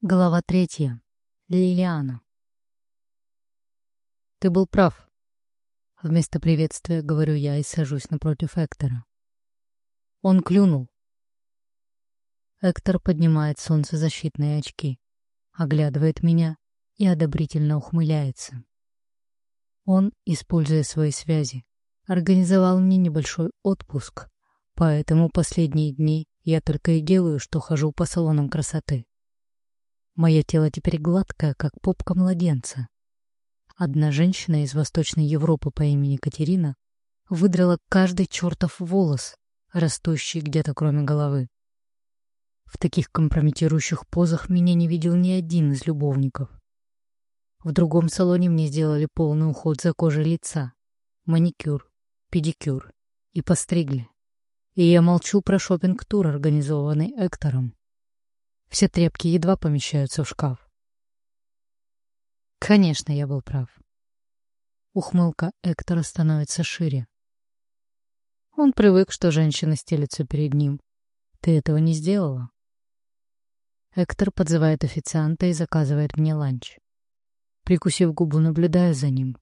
Глава третья. Лилиана. «Ты был прав». Вместо приветствия говорю я и сажусь напротив Эктора. Он клюнул. Эктор поднимает солнцезащитные очки, оглядывает меня и одобрительно ухмыляется. Он, используя свои связи, организовал мне небольшой отпуск, поэтому последние дни я только и делаю, что хожу по салонам красоты. Мое тело теперь гладкое, как попка младенца. Одна женщина из Восточной Европы по имени Катерина выдрала каждый чертов волос, растущий где-то кроме головы. В таких компрометирующих позах меня не видел ни один из любовников. В другом салоне мне сделали полный уход за кожей лица, маникюр, педикюр и постригли. И я молчу про шопинг-тур, организованный Эктором. Все тряпки едва помещаются в шкаф. Конечно, я был прав. Ухмылка Эктора становится шире. Он привык, что женщина стелется перед ним. Ты этого не сделала. Эктор подзывает официанта и заказывает мне ланч. Прикусив губу, наблюдаю за ним.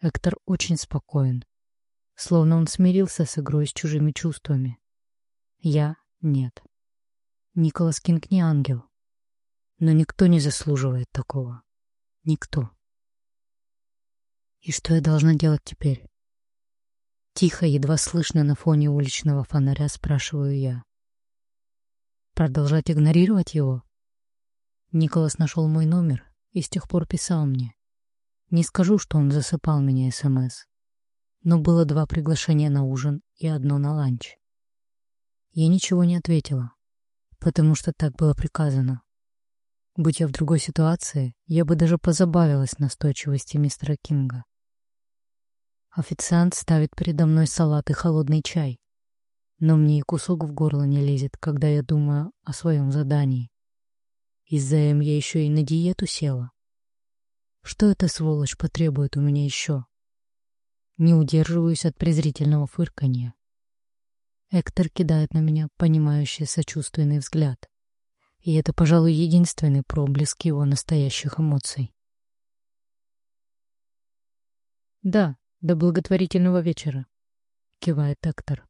Эктор очень спокоен, словно он смирился с игрой с чужими чувствами. Я — нет. Николас Кинг не ангел. Но никто не заслуживает такого. Никто. И что я должна делать теперь? Тихо, едва слышно на фоне уличного фонаря спрашиваю я. Продолжать игнорировать его? Николас нашел мой номер и с тех пор писал мне. Не скажу, что он засыпал меня СМС, но было два приглашения на ужин и одно на ланч. Я ничего не ответила, потому что так было приказано. Будь я в другой ситуации, я бы даже позабавилась настойчивости мистера Кинга. Официант ставит передо мной салат и холодный чай. Но мне и кусок в горло не лезет, когда я думаю о своем задании. Из-за им я еще и на диету села. Что эта сволочь потребует у меня еще? Не удерживаюсь от презрительного фырканья. Эктор кидает на меня понимающий сочувственный взгляд. И это, пожалуй, единственный проблеск его настоящих эмоций. «Да, до благотворительного вечера», — кивает Эктор.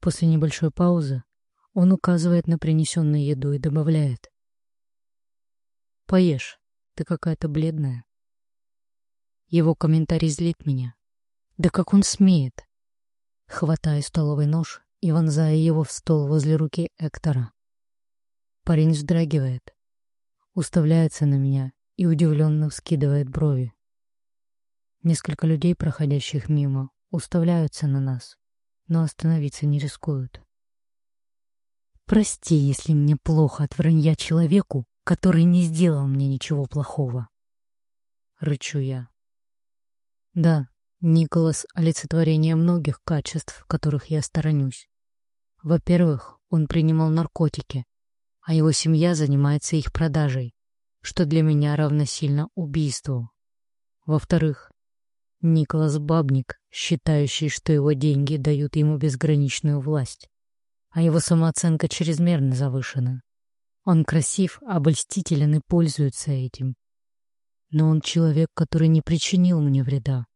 После небольшой паузы он указывает на принесенную еду и добавляет. «Поешь, ты какая-то бледная». Его комментарий злит меня. Да как он смеет? Хватаю столовый нож и вонзая его в стол возле руки Эктора. Парень вздрагивает, уставляется на меня и удивленно вскидывает брови. Несколько людей, проходящих мимо, уставляются на нас, но остановиться не рискуют. Прости, если мне плохо от вранья человеку, который не сделал мне ничего плохого. Рычу я. Да, Николас — олицетворение многих качеств, которых я сторонюсь. Во-первых, он принимал наркотики, а его семья занимается их продажей, что для меня равносильно убийству. Во-вторых, Николас Бабник, считающий, что его деньги дают ему безграничную власть, а его самооценка чрезмерно завышена. Он красив, обольстителен и пользуется этим. Но он человек, который не причинил мне вреда.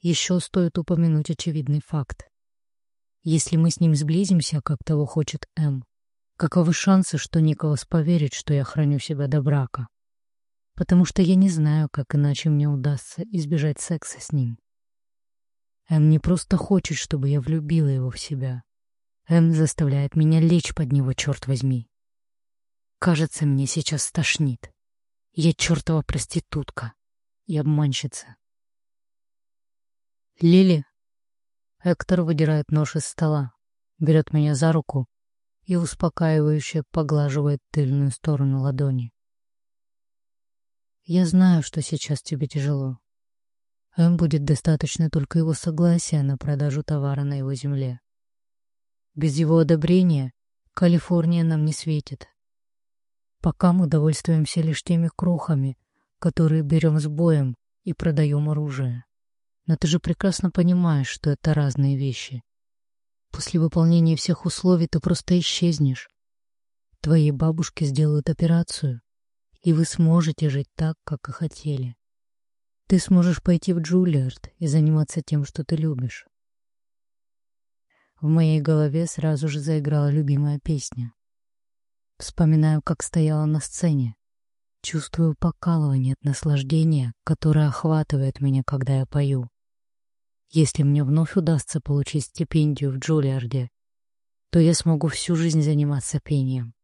Еще стоит упомянуть очевидный факт. Если мы с ним сблизимся, как того хочет М, каковы шансы, что Николас поверит, что я храню себя до брака? Потому что я не знаю, как иначе мне удастся избежать секса с ним. М не просто хочет, чтобы я влюбила его в себя. М заставляет меня лечь под него, черт возьми. Кажется, мне сейчас стошнит. Я чертова проститутка и обманщица. «Лили!» Эктор выдирает нож из стола, берет меня за руку и успокаивающе поглаживает тыльную сторону ладони. «Я знаю, что сейчас тебе тяжело. Эм будет достаточно только его согласия на продажу товара на его земле. Без его одобрения Калифорния нам не светит. Пока мы довольствуемся лишь теми крохами, которые берем с боем и продаем оружие. Но ты же прекрасно понимаешь, что это разные вещи. После выполнения всех условий ты просто исчезнешь. Твоей бабушке сделают операцию, и вы сможете жить так, как и хотели. Ты сможешь пойти в Джулиард и заниматься тем, что ты любишь. В моей голове сразу же заиграла любимая песня. Вспоминаю, как стояла на сцене. Чувствую покалывание от наслаждения, которое охватывает меня, когда я пою. Если мне вновь удастся получить стипендию в Джулиарде, то я смогу всю жизнь заниматься пением.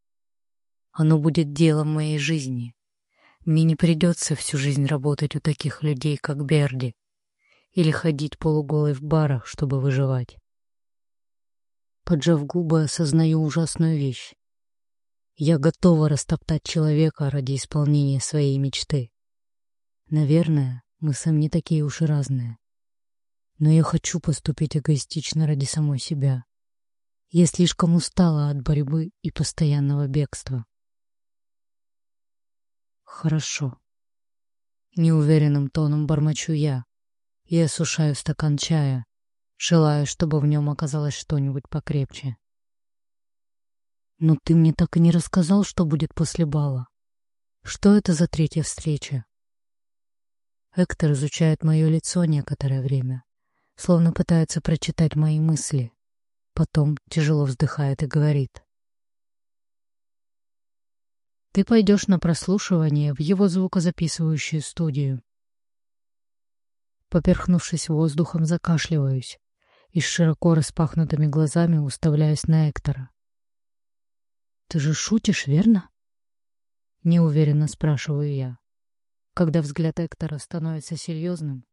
Оно будет делом моей жизни. Мне не придется всю жизнь работать у таких людей, как Берди, или ходить полуголой в барах, чтобы выживать. Поджав губы, осознаю ужасную вещь. Я готова растоптать человека ради исполнения своей мечты. Наверное, мы сами не такие уж и разные. Но я хочу поступить эгоистично ради самой себя. Я слишком устала от борьбы и постоянного бегства. Хорошо. Неуверенным тоном бормочу я и осушаю стакан чая, желаю, чтобы в нем оказалось что-нибудь покрепче. Но ты мне так и не рассказал, что будет после бала. Что это за третья встреча? Эктор изучает мое лицо некоторое время, словно пытается прочитать мои мысли. Потом тяжело вздыхает и говорит. Ты пойдешь на прослушивание в его звукозаписывающую студию. Поперхнувшись воздухом, закашливаюсь и с широко распахнутыми глазами уставляюсь на Эктора. «Ты же шутишь, верно?» Неуверенно спрашиваю я. Когда взгляд Эктора становится серьезным,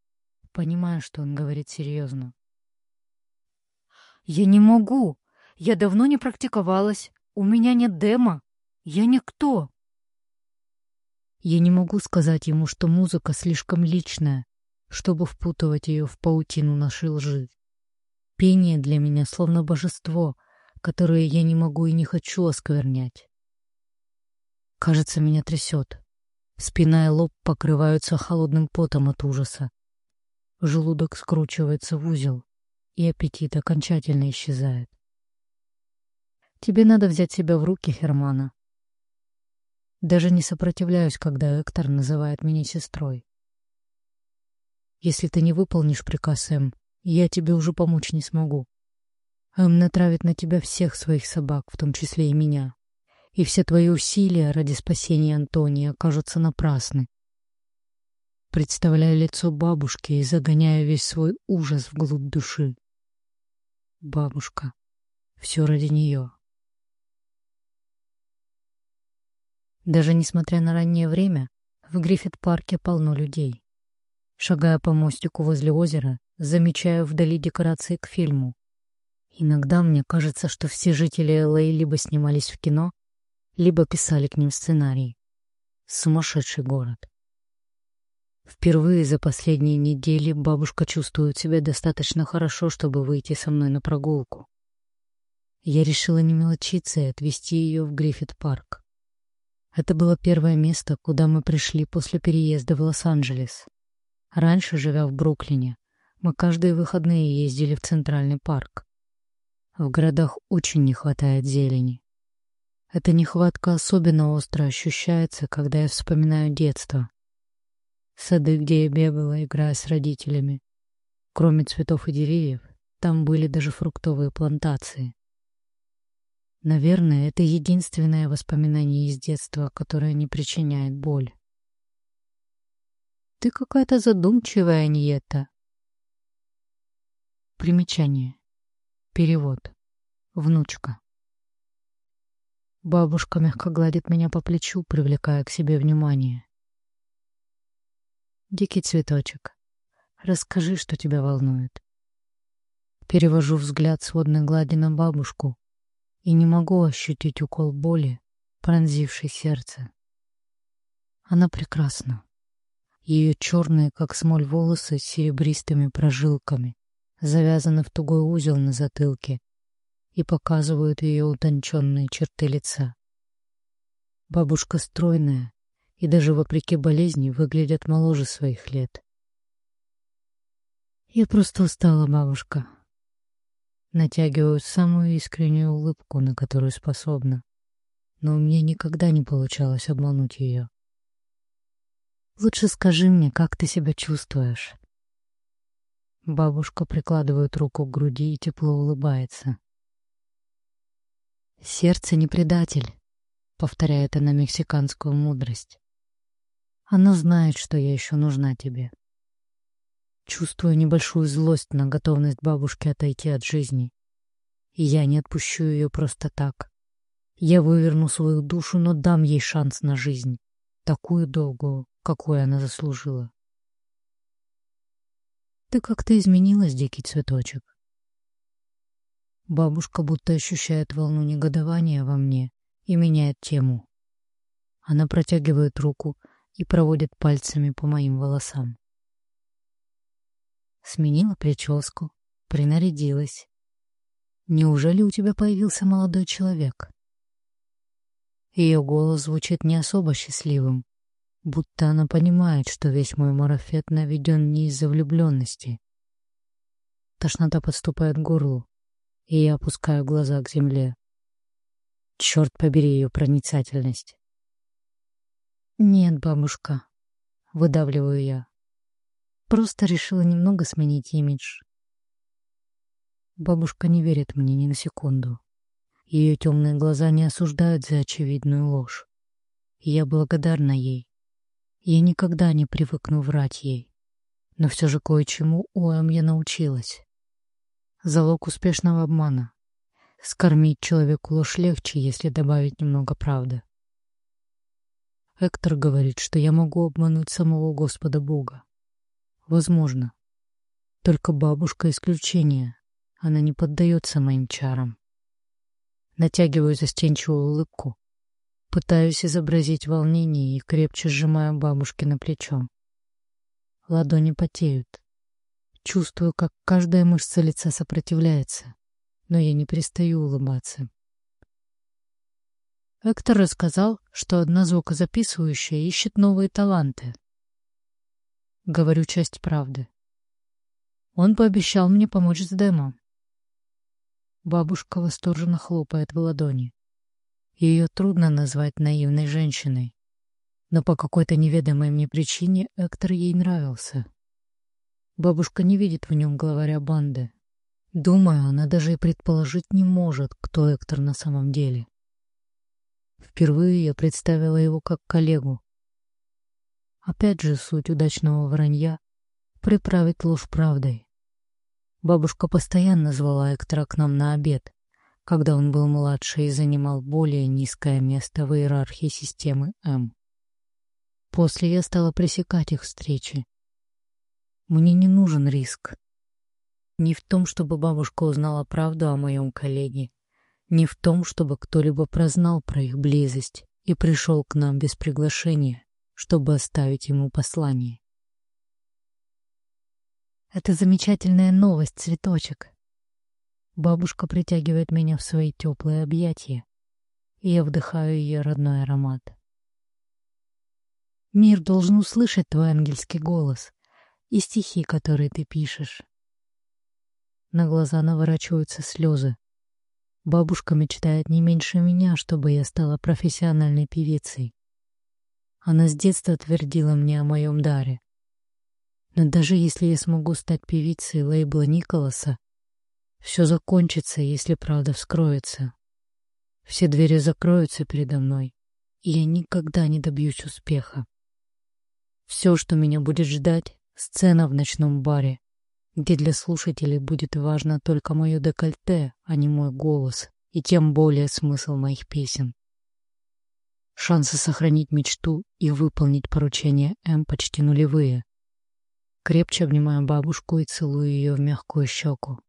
понимаю, что он говорит серьезно. «Я не могу! Я давно не практиковалась. У меня нет демо. Я никто!» Я не могу сказать ему, что музыка слишком личная, чтобы впутывать ее в паутину нашей лжи. Пение для меня словно божество, которое я не могу и не хочу осквернять. Кажется, меня трясет. Спина и лоб покрываются холодным потом от ужаса. Желудок скручивается в узел, и аппетит окончательно исчезает. Тебе надо взять себя в руки, Хермана. Даже не сопротивляюсь, когда Эктор называет меня сестрой. Если ты не выполнишь приказ Эм, я тебе уже помочь не смогу. Эм натравит на тебя всех своих собак, в том числе и меня. И все твои усилия ради спасения Антония окажутся напрасны. Представляю лицо бабушки и загоняю весь свой ужас вглубь души. Бабушка. Все ради нее. Даже несмотря на раннее время, в Гриффит-парке полно людей. Шагая по мостику возле озера, замечаю вдали декорации к фильму. Иногда мне кажется, что все жители Л.А. либо снимались в кино, либо писали к ним сценарий. Сумасшедший город. Впервые за последние недели бабушка чувствует себя достаточно хорошо, чтобы выйти со мной на прогулку. Я решила не мелочиться и отвезти ее в Гриффит-парк. Это было первое место, куда мы пришли после переезда в Лос-Анджелес. Раньше, живя в Бруклине, мы каждые выходные ездили в Центральный парк. В городах очень не хватает зелени. Эта нехватка особенно остро ощущается, когда я вспоминаю детство. Сады, где я бегала, играя с родителями. Кроме цветов и деревьев, там были даже фруктовые плантации. Наверное, это единственное воспоминание из детства, которое не причиняет боль. Ты какая-то задумчивая, Ниета. Примечание. Перевод. Внучка. Бабушка мягко гладит меня по плечу, привлекая к себе внимание. Дикий цветочек, расскажи, что тебя волнует. Перевожу взгляд с водной глади на бабушку и не могу ощутить укол боли, пронзивший сердце. Она прекрасна. Ее черные, как смоль, волосы с серебристыми прожилками завязаны в тугой узел на затылке и показывают ее утонченные черты лица. Бабушка стройная и даже вопреки болезни выглядит моложе своих лет. Я просто устала, бабушка. Натягиваю самую искреннюю улыбку, на которую способна. но у меня никогда не получалось обмануть ее. Лучше скажи мне, как ты себя чувствуешь. Бабушка прикладывает руку к груди и тепло улыбается. «Сердце не предатель», — повторяет она мексиканскую мудрость. «Оно знает, что я еще нужна тебе». Чувствую небольшую злость на готовность бабушки отойти от жизни. И я не отпущу ее просто так. Я выверну свою душу, но дам ей шанс на жизнь, такую долгую, какую она заслужила. Ты как-то изменилась, дикий цветочек. Бабушка будто ощущает волну негодования во мне и меняет тему. Она протягивает руку и проводит пальцами по моим волосам. Сменила прическу, принарядилась. Неужели у тебя появился молодой человек? Ее голос звучит не особо счастливым, будто она понимает, что весь мой марафет наведен не из-за влюбленности. Тошнота подступает к горлу, и я опускаю глаза к земле. Черт побери ее проницательность. «Нет, бабушка», — выдавливаю я. Просто решила немного сменить имидж. Бабушка не верит мне ни на секунду. Ее темные глаза не осуждают за очевидную ложь. Я благодарна ей. Я никогда не привыкну врать ей. Но все же кое-чему Уэм я научилась. Залог успешного обмана. Скормить человеку ложь легче, если добавить немного правды. Эктор говорит, что я могу обмануть самого Господа Бога. Возможно. Только бабушка исключение. Она не поддается моим чарам. Натягиваю застенчивую улыбку, Пытаюсь изобразить волнение и крепче сжимаю бабушки на плечо. Ладони потеют. Чувствую, как каждая мышца лица сопротивляется, но я не перестаю улыбаться. Эктор рассказал, что одна звукозаписывающая ищет новые таланты. Говорю часть правды. Он пообещал мне помочь с демо. Бабушка восторженно хлопает в ладони. Ее трудно назвать наивной женщиной. Но по какой-то неведомой мне причине Эктор ей нравился. Бабушка не видит в нем главаря банды. Думаю, она даже и предположить не может, кто Эктор на самом деле. Впервые я представила его как коллегу. Опять же суть удачного вранья — приправить ложь правдой. Бабушка постоянно звала Эктора к нам на обед, когда он был младше и занимал более низкое место в иерархии системы М. После я стала пресекать их встречи. Мне не нужен риск. Не в том, чтобы бабушка узнала правду о моем коллеге, не в том, чтобы кто-либо прознал про их близость и пришел к нам без приглашения, чтобы оставить ему послание. Это замечательная новость, цветочек. Бабушка притягивает меня в свои теплые объятия, и я вдыхаю ее родной аромат. Мир должен услышать твой ангельский голос и стихи, которые ты пишешь. На глаза наворачиваются слезы. Бабушка мечтает не меньше меня, чтобы я стала профессиональной певицей. Она с детства твердила мне о моем даре. Но даже если я смогу стать певицей лейбла Николаса, все закончится, если правда вскроется. Все двери закроются передо мной, и я никогда не добьюсь успеха. Все, что меня будет ждать, сцена в ночном баре, где для слушателей будет важно только мое декольте, а не мой голос, и тем более смысл моих песен. Шансы сохранить мечту и выполнить поручение М почти нулевые. Крепче обнимаю бабушку и целую ее в мягкую щеку.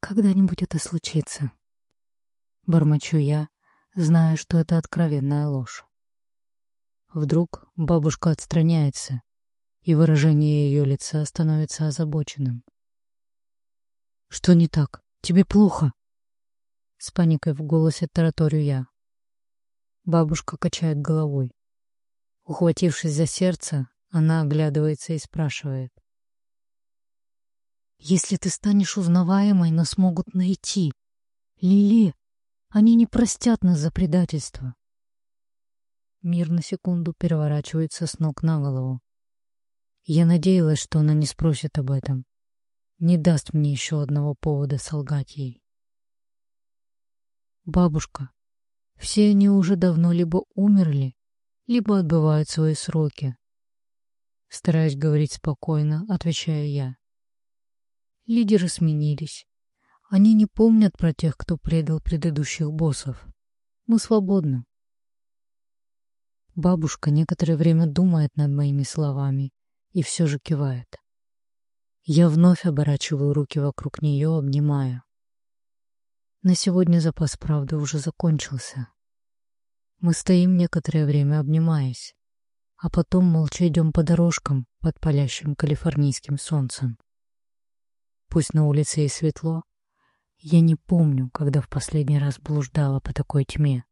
Когда-нибудь это случится. Бормочу я, зная, что это откровенная ложь. Вдруг бабушка отстраняется, и выражение ее лица становится озабоченным. «Что не так? Тебе плохо?» С паникой в голосе тараторю я. Бабушка качает головой. Ухватившись за сердце, она оглядывается и спрашивает. Если ты станешь узнаваемой, нас могут найти. Лили, Они не простят нас за предательство. Мир на секунду переворачивается с ног на голову. Я надеялась, что она не спросит об этом. Не даст мне еще одного повода солгать ей. Бабушка, все они уже давно либо умерли, либо отбывают свои сроки. Стараясь говорить спокойно, отвечаю я. Лидеры сменились. Они не помнят про тех, кто предал предыдущих боссов. Мы свободны. Бабушка некоторое время думает над моими словами и все же кивает. Я вновь оборачиваю руки вокруг нее, обнимая. На сегодня запас правды уже закончился. Мы стоим некоторое время, обнимаясь, а потом молча идем по дорожкам под палящим калифорнийским солнцем. Пусть на улице и светло, я не помню, когда в последний раз блуждала по такой тьме.